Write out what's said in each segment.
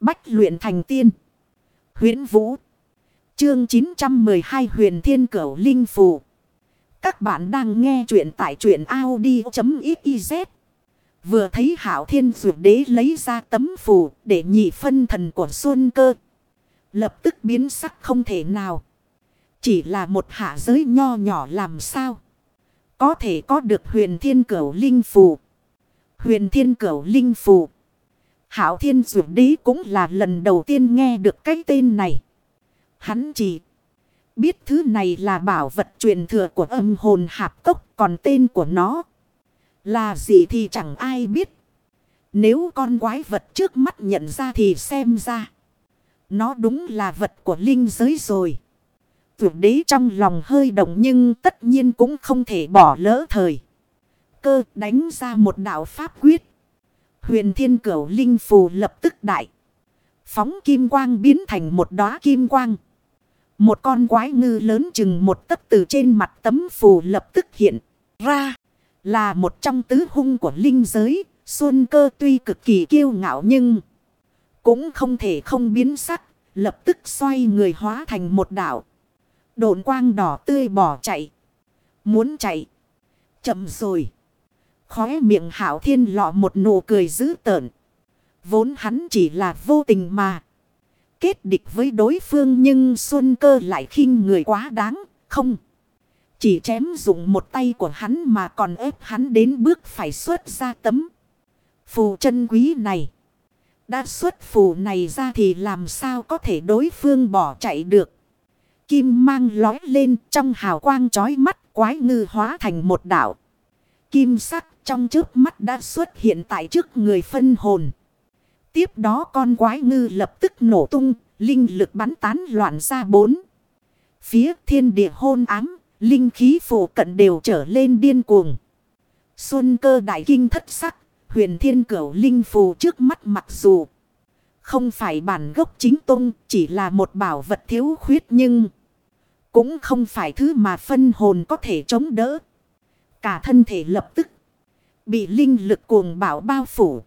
Bách luyện thành tiên. huyễn Vũ. Chương 912 huyền thiên cửu linh phù. Các bạn đang nghe truyện tại truyện Audi.xyz. Vừa thấy hảo thiên dược đế lấy ra tấm phù để nhị phân thần của Xuân cơ. Lập tức biến sắc không thể nào. Chỉ là một hạ giới nho nhỏ làm sao. Có thể có được huyền thiên cửu linh phù. Huyền thiên cửu linh phù. Hảo thiên dụ đế cũng là lần đầu tiên nghe được cái tên này. Hắn chỉ biết thứ này là bảo vật truyền thừa của âm hồn hạp cốc. Còn tên của nó là gì thì chẳng ai biết. Nếu con quái vật trước mắt nhận ra thì xem ra. Nó đúng là vật của linh giới rồi. Tuyệt đế trong lòng hơi động nhưng tất nhiên cũng không thể bỏ lỡ thời. Cơ đánh ra một đạo pháp quyết. Huyền thiên cửu linh phù lập tức đại. Phóng kim quang biến thành một đóa kim quang. Một con quái ngư lớn chừng một tấc từ trên mặt tấm phù lập tức hiện ra. Là một trong tứ hung của linh giới. Xuân cơ tuy cực kỳ kiêu ngạo nhưng cũng không thể không biến sắc. Lập tức xoay người hóa thành một đảo. Độn quang đỏ tươi bỏ chạy. Muốn chạy. Chậm rồi. Khóe miệng hảo thiên lọ một nụ cười dữ tợn. Vốn hắn chỉ là vô tình mà. Kết địch với đối phương nhưng Xuân cơ lại khinh người quá đáng. Không. Chỉ chém dụng một tay của hắn mà còn ép hắn đến bước phải xuất ra tấm. Phù chân quý này. Đã xuất phù này ra thì làm sao có thể đối phương bỏ chạy được. Kim mang lói lên trong hào quang chói mắt quái ngư hóa thành một đảo. Kim sắc trong trước mắt đã xuất hiện tại trước người phân hồn. Tiếp đó con quái ngư lập tức nổ tung, linh lực bắn tán loạn ra bốn. Phía thiên địa hôn ám, linh khí phổ cận đều trở lên điên cuồng. Xuân cơ đại kinh thất sắc, huyền thiên cửu linh phù trước mắt mặc dù không phải bản gốc chính tung, chỉ là một bảo vật thiếu khuyết nhưng cũng không phải thứ mà phân hồn có thể chống đỡ. Cả thân thể lập tức bị linh lực cuồng bảo bao phủ.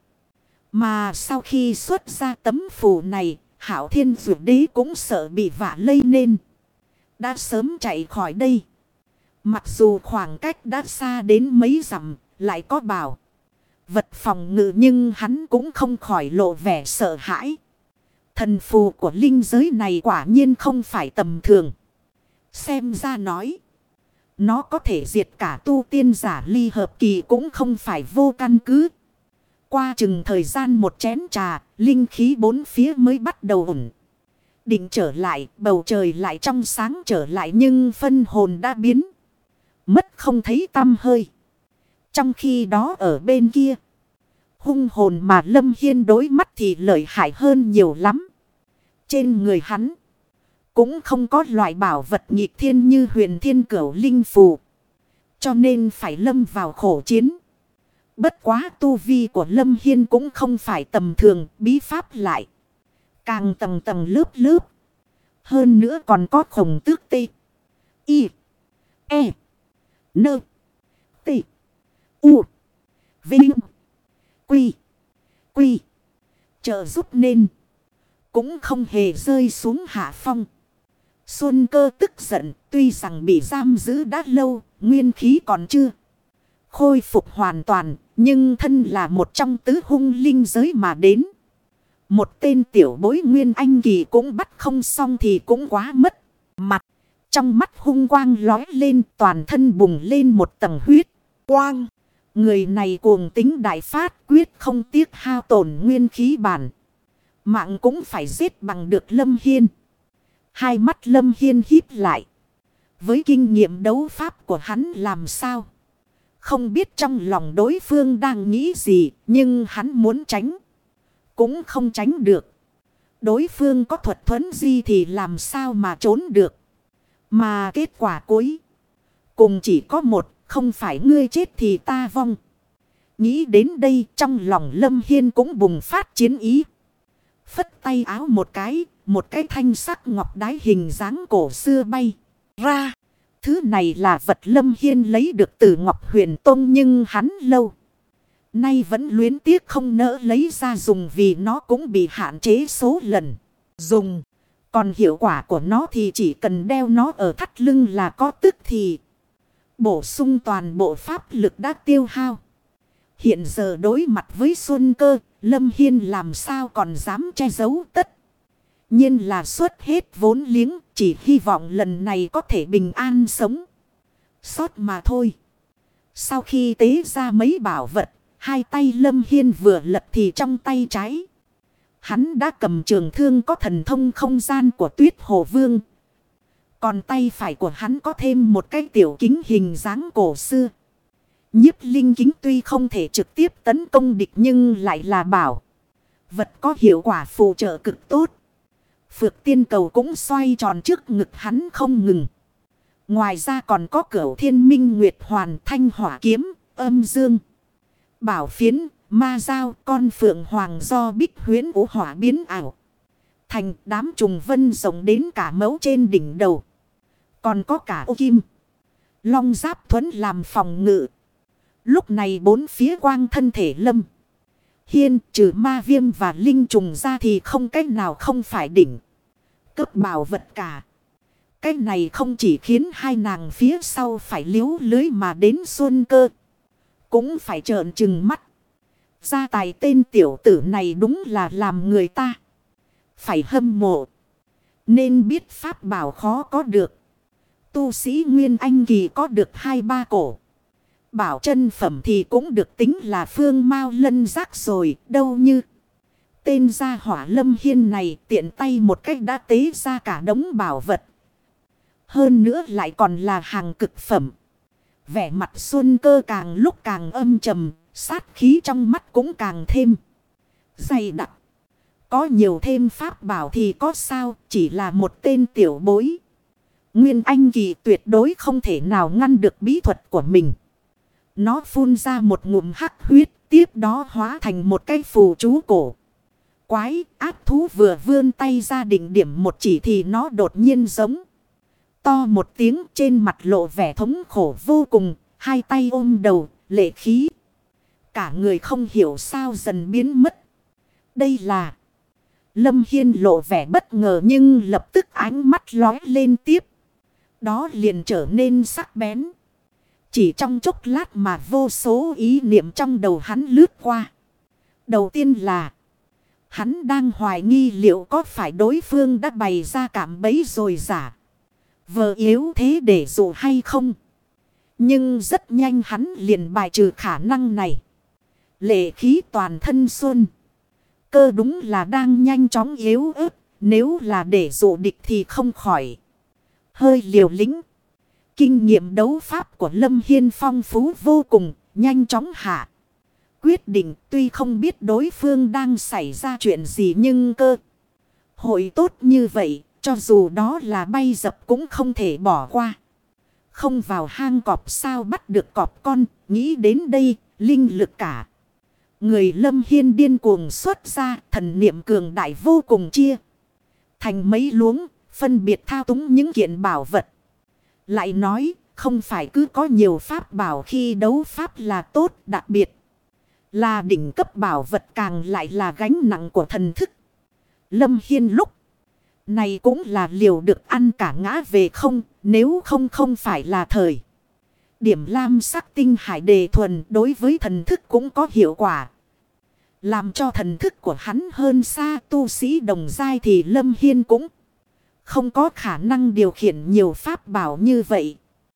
Mà sau khi xuất ra tấm phù này, Hảo Thiên Dược Đế cũng sợ bị vạ lây nên. Đã sớm chạy khỏi đây. Mặc dù khoảng cách đã xa đến mấy dặm, lại có bảo. Vật phòng ngự nhưng hắn cũng không khỏi lộ vẻ sợ hãi. Thần phù của linh giới này quả nhiên không phải tầm thường. Xem ra nói. Nó có thể diệt cả tu tiên giả ly hợp kỳ cũng không phải vô căn cứ. Qua chừng thời gian một chén trà, linh khí bốn phía mới bắt đầu ổn. Định trở lại, bầu trời lại trong sáng trở lại nhưng phân hồn đã biến. Mất không thấy tâm hơi. Trong khi đó ở bên kia, hung hồn mà Lâm Hiên đối mắt thì lợi hại hơn nhiều lắm. Trên người hắn, cũng không có loại bảo vật nhịp thiên như huyền thiên cửu linh phù. Cho nên phải lâm vào khổ chiến. Bất quá tu vi của Lâm Hiên cũng không phải tầm thường, bí pháp lại. Càng tầng tầng lớp lớp. Hơn nữa còn có khổng tước tê. Y. E. Nơ. Tê. U. Vinh. Quy. Quy. Trợ giúp nên. Cũng không hề rơi xuống hạ phong. Xuân cơ tức giận, tuy rằng bị giam giữ đã lâu, nguyên khí còn chưa khôi phục hoàn toàn, nhưng thân là một trong tứ hung linh giới mà đến. Một tên tiểu bối nguyên anh kỳ cũng bắt không xong thì cũng quá mất mặt. Trong mắt hung quang lói lên toàn thân bùng lên một tầng huyết. Quang. Người này cuồng tính đại phát quyết không tiếc hao tổn nguyên khí bản. Mạng cũng phải giết bằng được Lâm Hiên. Hai mắt Lâm Hiên híp lại. Với kinh nghiệm đấu pháp của hắn làm sao? Không biết trong lòng đối phương đang nghĩ gì, nhưng hắn muốn tránh. Cũng không tránh được. Đối phương có thuật thuấn gì thì làm sao mà trốn được. Mà kết quả cuối. Cùng chỉ có một, không phải ngươi chết thì ta vong. Nghĩ đến đây trong lòng Lâm Hiên cũng bùng phát chiến ý. Phất tay áo một cái, một cái thanh sắc ngọc đái hình dáng cổ xưa bay ra. Thứ này là vật Lâm Hiên lấy được từ Ngọc Huyền Tông nhưng hắn lâu. Nay vẫn luyến tiếc không nỡ lấy ra dùng vì nó cũng bị hạn chế số lần. Dùng. Còn hiệu quả của nó thì chỉ cần đeo nó ở thắt lưng là có tức thì. Bổ sung toàn bộ pháp lực đã tiêu hao. Hiện giờ đối mặt với Xuân Cơ, Lâm Hiên làm sao còn dám che giấu tất nhiên là xuất hết vốn liếng, chỉ hy vọng lần này có thể bình an sống. Sót mà thôi. Sau khi tế ra mấy bảo vật, hai tay Lâm Hiên vừa lật thì trong tay trái. Hắn đã cầm trường thương có thần thông không gian của tuyết hồ vương. Còn tay phải của hắn có thêm một cái tiểu kính hình dáng cổ xưa. Nhiếp linh kính tuy không thể trực tiếp tấn công địch nhưng lại là bảo. Vật có hiệu quả phụ trợ cực tốt. Phược tiên cầu cũng xoay tròn trước ngực hắn không ngừng. Ngoài ra còn có cửu thiên minh nguyệt hoàn thanh hỏa kiếm, âm dương. Bảo phiến, ma giao, con phượng hoàng do bích huyến Vũ hỏa biến ảo. Thành đám trùng vân rộng đến cả mấu trên đỉnh đầu. Còn có cả ô kim. Long giáp thuẫn làm phòng ngự. Lúc này bốn phía quang thân thể lâm. Hiên, trừ ma viêm và linh trùng ra thì không cách nào không phải đỉnh. Cấp bảo vật cả. Cái này không chỉ khiến hai nàng phía sau phải liếu lưới mà đến xuân cơ. Cũng phải trợn trừng mắt. Gia tài tên tiểu tử này đúng là làm người ta. Phải hâm mộ. Nên biết pháp bảo khó có được. Tu sĩ Nguyên Anh Kỳ có được hai ba cổ. Bảo chân phẩm thì cũng được tính là phương mau lân rác rồi. Đâu như. Tên gia hỏa lâm hiên này tiện tay một cách đã tế ra cả đống bảo vật. Hơn nữa lại còn là hàng cực phẩm. Vẻ mặt xuân cơ càng lúc càng âm trầm, sát khí trong mắt cũng càng thêm dày đặc. Có nhiều thêm pháp bảo thì có sao, chỉ là một tên tiểu bối. Nguyên Anh Kỳ tuyệt đối không thể nào ngăn được bí thuật của mình. Nó phun ra một ngụm hắc huyết, tiếp đó hóa thành một cái phù chú cổ. Quái, ác thú vừa vươn tay ra đỉnh điểm một chỉ thì nó đột nhiên giống. To một tiếng trên mặt lộ vẻ thống khổ vô cùng, hai tay ôm đầu, lệ khí. Cả người không hiểu sao dần biến mất. Đây là... Lâm Hiên lộ vẻ bất ngờ nhưng lập tức ánh mắt lói lên tiếp. Đó liền trở nên sắc bén. Chỉ trong chốc lát mà vô số ý niệm trong đầu hắn lướt qua. Đầu tiên là... Hắn đang hoài nghi liệu có phải đối phương đã bày ra cảm bấy rồi giả. Vợ yếu thế để dụ hay không? Nhưng rất nhanh hắn liền bài trừ khả năng này. Lệ khí toàn thân xuân. Cơ đúng là đang nhanh chóng yếu ớt. Nếu là để dụ địch thì không khỏi. Hơi liều lĩnh. Kinh nghiệm đấu pháp của Lâm Hiên phong phú vô cùng. Nhanh chóng hạ. Quyết định tuy không biết đối phương đang xảy ra chuyện gì nhưng cơ. Hội tốt như vậy cho dù đó là bay dập cũng không thể bỏ qua. Không vào hang cọp sao bắt được cọp con, nghĩ đến đây, linh lực cả. Người lâm hiên điên cuồng xuất ra, thần niệm cường đại vô cùng chia. Thành mấy luống, phân biệt thao túng những kiện bảo vật. Lại nói, không phải cứ có nhiều pháp bảo khi đấu pháp là tốt đặc biệt. Là đỉnh cấp bảo vật càng lại là gánh nặng của thần thức. Lâm Hiên lúc này cũng là liều được ăn cả ngã về không, nếu không không phải là thời. Điểm lam sắc tinh hải đề thuần đối với thần thức cũng có hiệu quả. Làm cho thần thức của hắn hơn xa tu sĩ đồng giai thì Lâm Hiên cũng không có khả năng điều khiển nhiều pháp bảo như vậy.